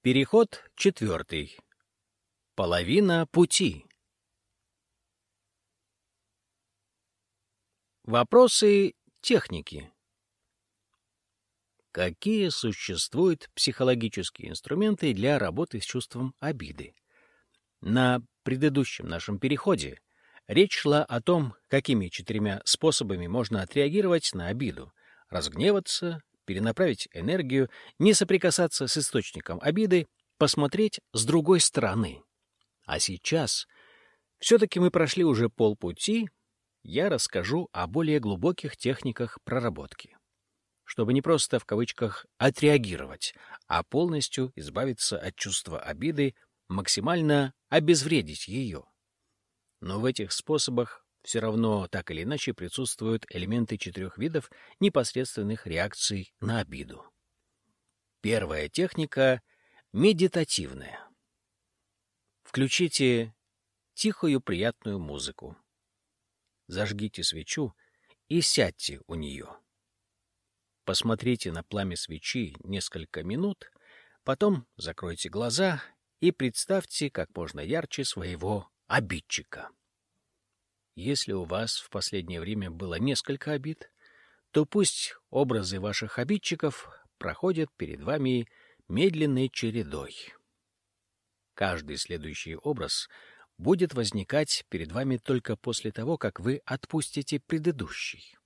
Переход четвертый. Половина пути. Вопросы техники. Какие существуют психологические инструменты для работы с чувством обиды? На предыдущем нашем переходе речь шла о том, какими четырьмя способами можно отреагировать на обиду — разгневаться, перенаправить энергию, не соприкасаться с источником обиды, посмотреть с другой стороны. А сейчас все-таки мы прошли уже полпути, я расскажу о более глубоких техниках проработки. Чтобы не просто в кавычках «отреагировать», а полностью избавиться от чувства обиды, максимально обезвредить ее. Но в этих способах все равно так или иначе присутствуют элементы четырех видов непосредственных реакций на обиду. Первая техника — медитативная. Включите тихую приятную музыку. Зажгите свечу и сядьте у нее. Посмотрите на пламя свечи несколько минут, потом закройте глаза и представьте как можно ярче своего обидчика. Если у вас в последнее время было несколько обид, то пусть образы ваших обидчиков проходят перед вами медленной чередой. Каждый следующий образ будет возникать перед вами только после того, как вы отпустите предыдущий.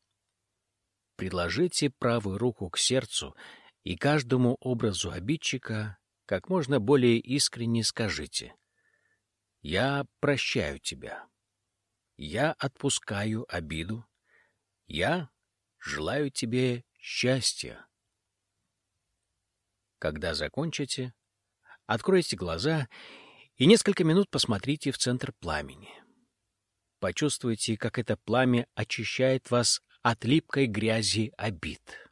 Предложите правую руку к сердцу и каждому образу обидчика как можно более искренне скажите «Я прощаю тебя». Я отпускаю обиду. Я желаю тебе счастья. Когда закончите, откройте глаза и несколько минут посмотрите в центр пламени. Почувствуйте, как это пламя очищает вас от липкой грязи обид.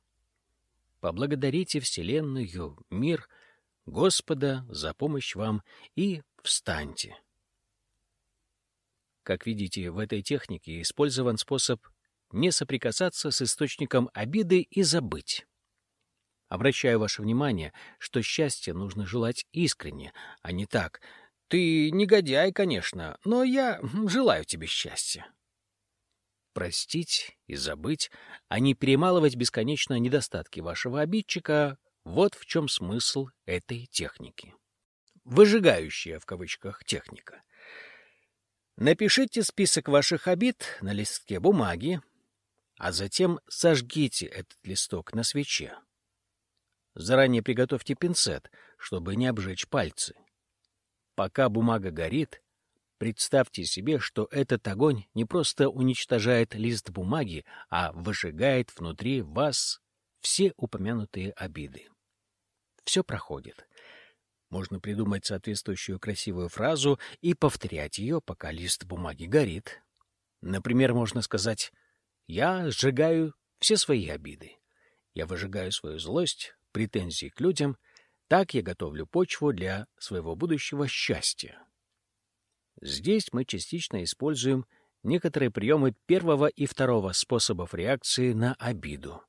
Поблагодарите Вселенную, мир, Господа за помощь вам и встаньте. Как видите, в этой технике использован способ не соприкасаться с источником обиды и забыть. Обращаю ваше внимание, что счастье нужно желать искренне, а не так. Ты негодяй, конечно, но я желаю тебе счастья. Простить и забыть, а не перемалывать бесконечно недостатки вашего обидчика — вот в чем смысл этой техники. «Выжигающая» в кавычках техника. Напишите список ваших обид на листке бумаги, а затем сожгите этот листок на свече. Заранее приготовьте пинцет, чтобы не обжечь пальцы. Пока бумага горит, представьте себе, что этот огонь не просто уничтожает лист бумаги, а выжигает внутри вас все упомянутые обиды. Все проходит. Можно придумать соответствующую красивую фразу и повторять ее, пока лист бумаги горит. Например, можно сказать «Я сжигаю все свои обиды. Я выжигаю свою злость, претензии к людям. Так я готовлю почву для своего будущего счастья». Здесь мы частично используем некоторые приемы первого и второго способов реакции на обиду.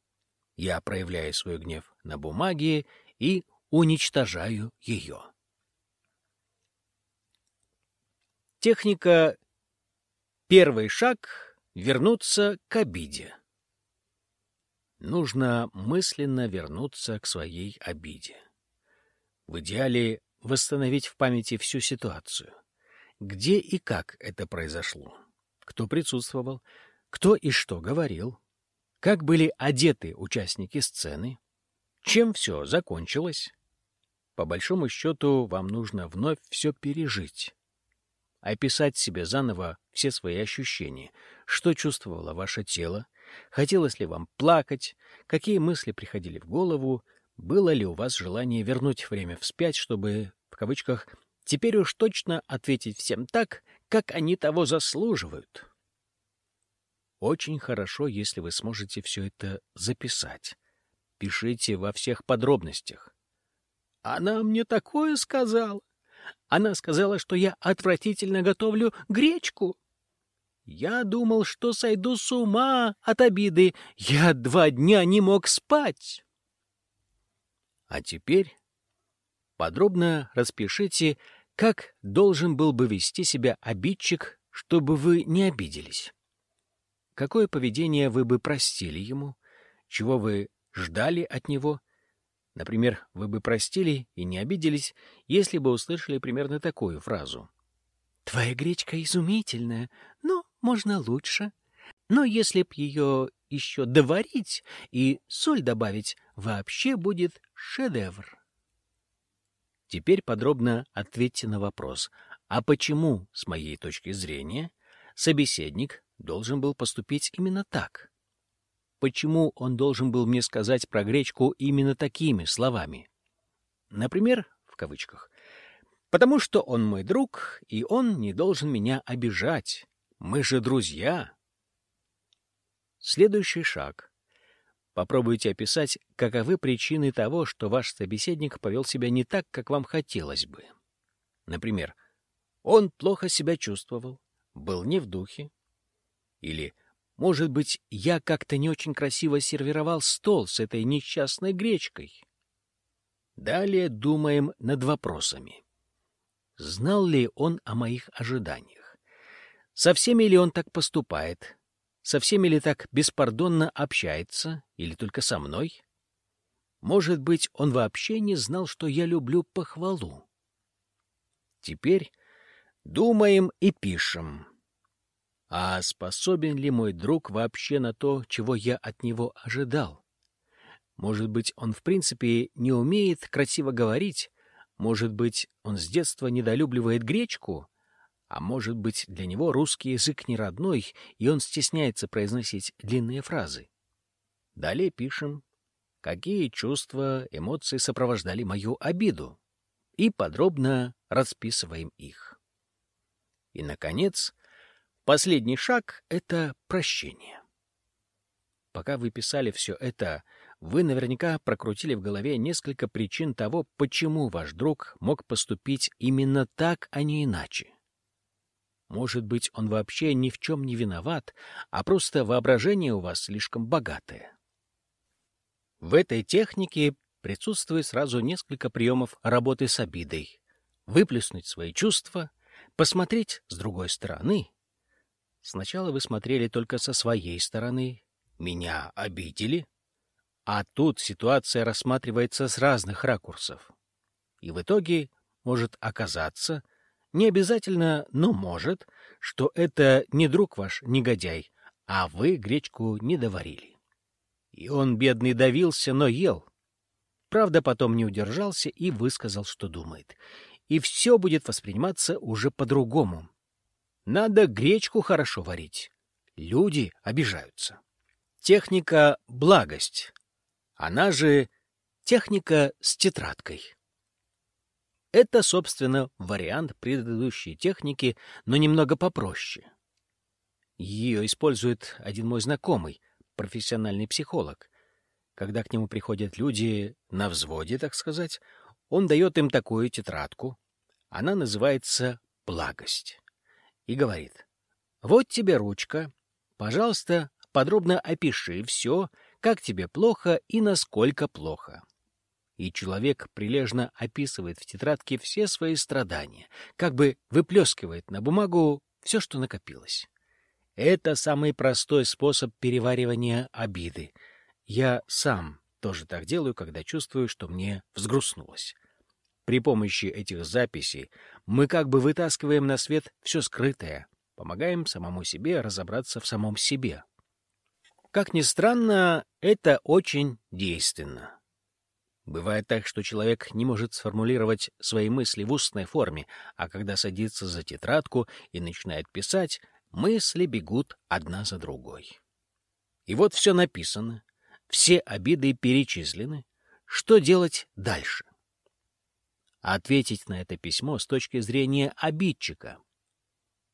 Я проявляю свой гнев на бумаге и уничтожаю ее. Техника «Первый шаг — вернуться к обиде». Нужно мысленно вернуться к своей обиде. В идеале восстановить в памяти всю ситуацию. Где и как это произошло? Кто присутствовал? Кто и что говорил? Как были одеты участники сцены? Чем все закончилось? По большому счету, вам нужно вновь все пережить. Описать себе заново все свои ощущения. Что чувствовало ваше тело? Хотелось ли вам плакать? Какие мысли приходили в голову? Было ли у вас желание вернуть время вспять, чтобы, в кавычках, теперь уж точно ответить всем так, как они того заслуживают? Очень хорошо, если вы сможете все это записать. Пишите во всех подробностях. Она мне такое сказала. Она сказала, что я отвратительно готовлю гречку. Я думал, что сойду с ума от обиды. Я два дня не мог спать. А теперь Подробно распишите, как должен был бы вести себя обидчик, чтобы вы не обиделись. Какое поведение вы бы простили ему, чего вы ждали от него. Например, вы бы простили и не обиделись, если бы услышали примерно такую фразу. «Твоя гречка изумительная, но можно лучше. Но если б ее еще доварить и соль добавить, вообще будет шедевр». Теперь подробно ответьте на вопрос, а почему, с моей точки зрения, собеседник должен был поступить именно так? Почему он должен был мне сказать про гречку именно такими словами? Например, в кавычках, «Потому что он мой друг, и он не должен меня обижать. Мы же друзья». Следующий шаг — Попробуйте описать, каковы причины того, что ваш собеседник повел себя не так, как вам хотелось бы. Например, он плохо себя чувствовал, был не в духе. Или, может быть, я как-то не очень красиво сервировал стол с этой несчастной гречкой. Далее думаем над вопросами. Знал ли он о моих ожиданиях? Со всеми ли он так поступает? Со всеми ли так беспардонно общается, или только со мной? Может быть, он вообще не знал, что я люблю похвалу. Теперь думаем и пишем. А способен ли мой друг вообще на то, чего я от него ожидал? Может быть, он в принципе не умеет красиво говорить, может быть, он с детства недолюбливает гречку, а может быть, для него русский язык не родной, и он стесняется произносить длинные фразы. Далее пишем, какие чувства, эмоции сопровождали мою обиду, и подробно расписываем их. И, наконец, последний шаг — это прощение. Пока вы писали все это, вы наверняка прокрутили в голове несколько причин того, почему ваш друг мог поступить именно так, а не иначе. Может быть, он вообще ни в чем не виноват, а просто воображение у вас слишком богатое. В этой технике присутствует сразу несколько приемов работы с обидой. Выплеснуть свои чувства, посмотреть с другой стороны. Сначала вы смотрели только со своей стороны, меня обидели, а тут ситуация рассматривается с разных ракурсов. И в итоге может оказаться, не обязательно, но может, что это не друг ваш негодяй, а вы гречку не доварили. И он, бедный, давился, но ел. Правда, потом не удержался и высказал, что думает. И все будет восприниматься уже по-другому. Надо гречку хорошо варить. Люди обижаются. Техника «благость». Она же техника с тетрадкой. Это, собственно, вариант предыдущей техники, но немного попроще. Ее использует один мой знакомый, профессиональный психолог. Когда к нему приходят люди на взводе, так сказать, он дает им такую тетрадку. Она называется «Благость». И говорит, «Вот тебе ручка. Пожалуйста, подробно опиши все, как тебе плохо и насколько плохо и человек прилежно описывает в тетрадке все свои страдания, как бы выплескивает на бумагу все, что накопилось. Это самый простой способ переваривания обиды. Я сам тоже так делаю, когда чувствую, что мне взгрустнулось. При помощи этих записей мы как бы вытаскиваем на свет все скрытое, помогаем самому себе разобраться в самом себе. Как ни странно, это очень действенно. Бывает так, что человек не может сформулировать свои мысли в устной форме, а когда садится за тетрадку и начинает писать, мысли бегут одна за другой. И вот все написано, все обиды перечислены. Что делать дальше? Ответить на это письмо с точки зрения обидчика.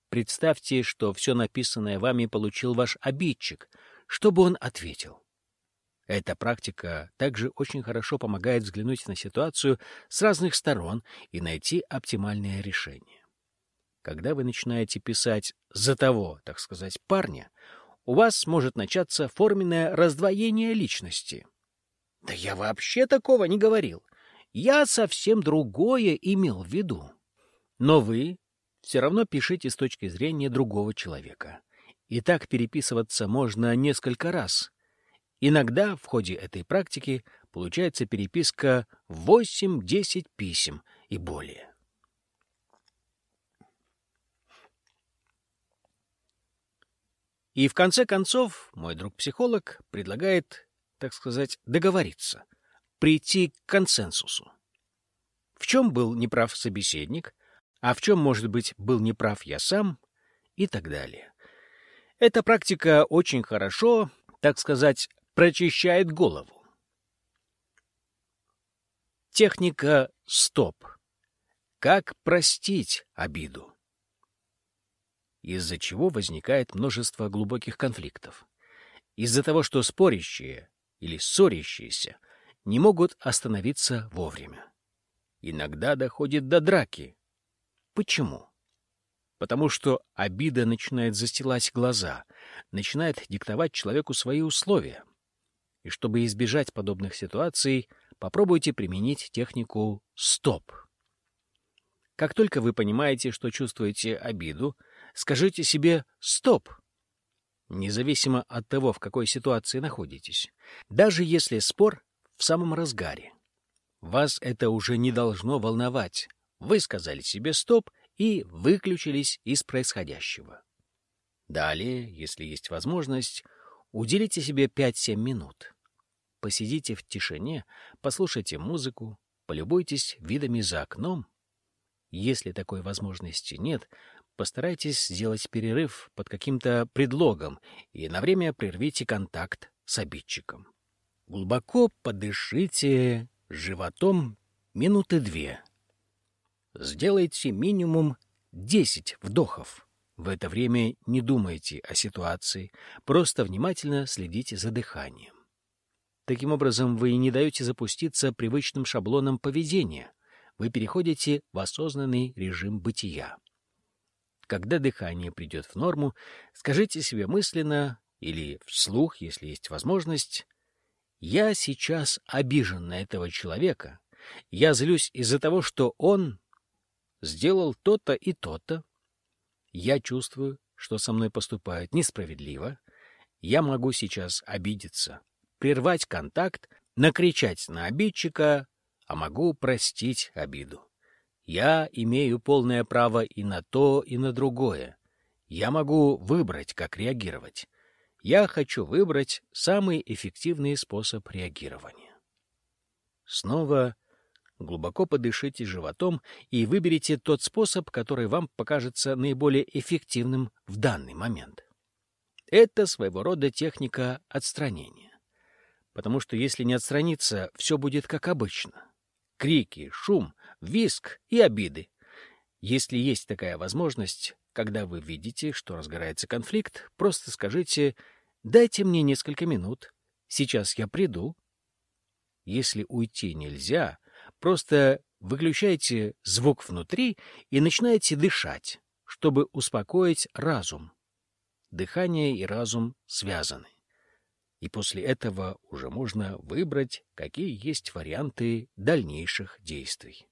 Представьте, что все написанное вами получил ваш обидчик. Что бы он ответил? Эта практика также очень хорошо помогает взглянуть на ситуацию с разных сторон и найти оптимальное решение. Когда вы начинаете писать «за того», так сказать, парня, у вас может начаться форменное раздвоение личности. «Да я вообще такого не говорил. Я совсем другое имел в виду. Но вы все равно пишите с точки зрения другого человека. И так переписываться можно несколько раз. Иногда в ходе этой практики получается переписка 8-10 писем и более. И в конце концов мой друг-психолог предлагает, так сказать, договориться, прийти к консенсусу. В чем был неправ собеседник, а в чем, может быть, был неправ я сам и так далее. Эта практика очень хорошо, так сказать, прочищает голову. Техника «стоп». Как простить обиду? Из-за чего возникает множество глубоких конфликтов. Из-за того, что спорящие или ссорящиеся не могут остановиться вовремя. Иногда доходит до драки. Почему? Потому что обида начинает застилать глаза, начинает диктовать человеку свои условия. И чтобы избежать подобных ситуаций, попробуйте применить технику «стоп». Как только вы понимаете, что чувствуете обиду, скажите себе «стоп», независимо от того, в какой ситуации находитесь. Даже если спор в самом разгаре. Вас это уже не должно волновать. Вы сказали себе «стоп» и выключились из происходящего. Далее, если есть возможность, уделите себе 5-7 минут. Посидите в тишине, послушайте музыку, полюбуйтесь видами за окном. Если такой возможности нет, постарайтесь сделать перерыв под каким-то предлогом и на время прервите контакт с обидчиком. Глубоко подышите животом минуты две. Сделайте минимум 10 вдохов. В это время не думайте о ситуации, просто внимательно следите за дыханием. Таким образом, вы не даете запуститься привычным шаблонам поведения. Вы переходите в осознанный режим бытия. Когда дыхание придет в норму, скажите себе мысленно или вслух, если есть возможность, «Я сейчас обижен на этого человека. Я злюсь из-за того, что он сделал то-то и то-то. Я чувствую, что со мной поступают несправедливо. Я могу сейчас обидеться, прервать контакт, накричать на обидчика, а могу простить обиду. Я имею полное право и на то, и на другое. Я могу выбрать, как реагировать. Я хочу выбрать самый эффективный способ реагирования. Снова глубоко подышите животом и выберите тот способ, который вам покажется наиболее эффективным в данный момент. Это своего рода техника отстранения потому что если не отстраниться, все будет как обычно. Крики, шум, виск и обиды. Если есть такая возможность, когда вы видите, что разгорается конфликт, просто скажите «дайте мне несколько минут, сейчас я приду». Если уйти нельзя, просто выключайте звук внутри и начинайте дышать, чтобы успокоить разум. Дыхание и разум связаны и после этого уже можно выбрать, какие есть варианты дальнейших действий.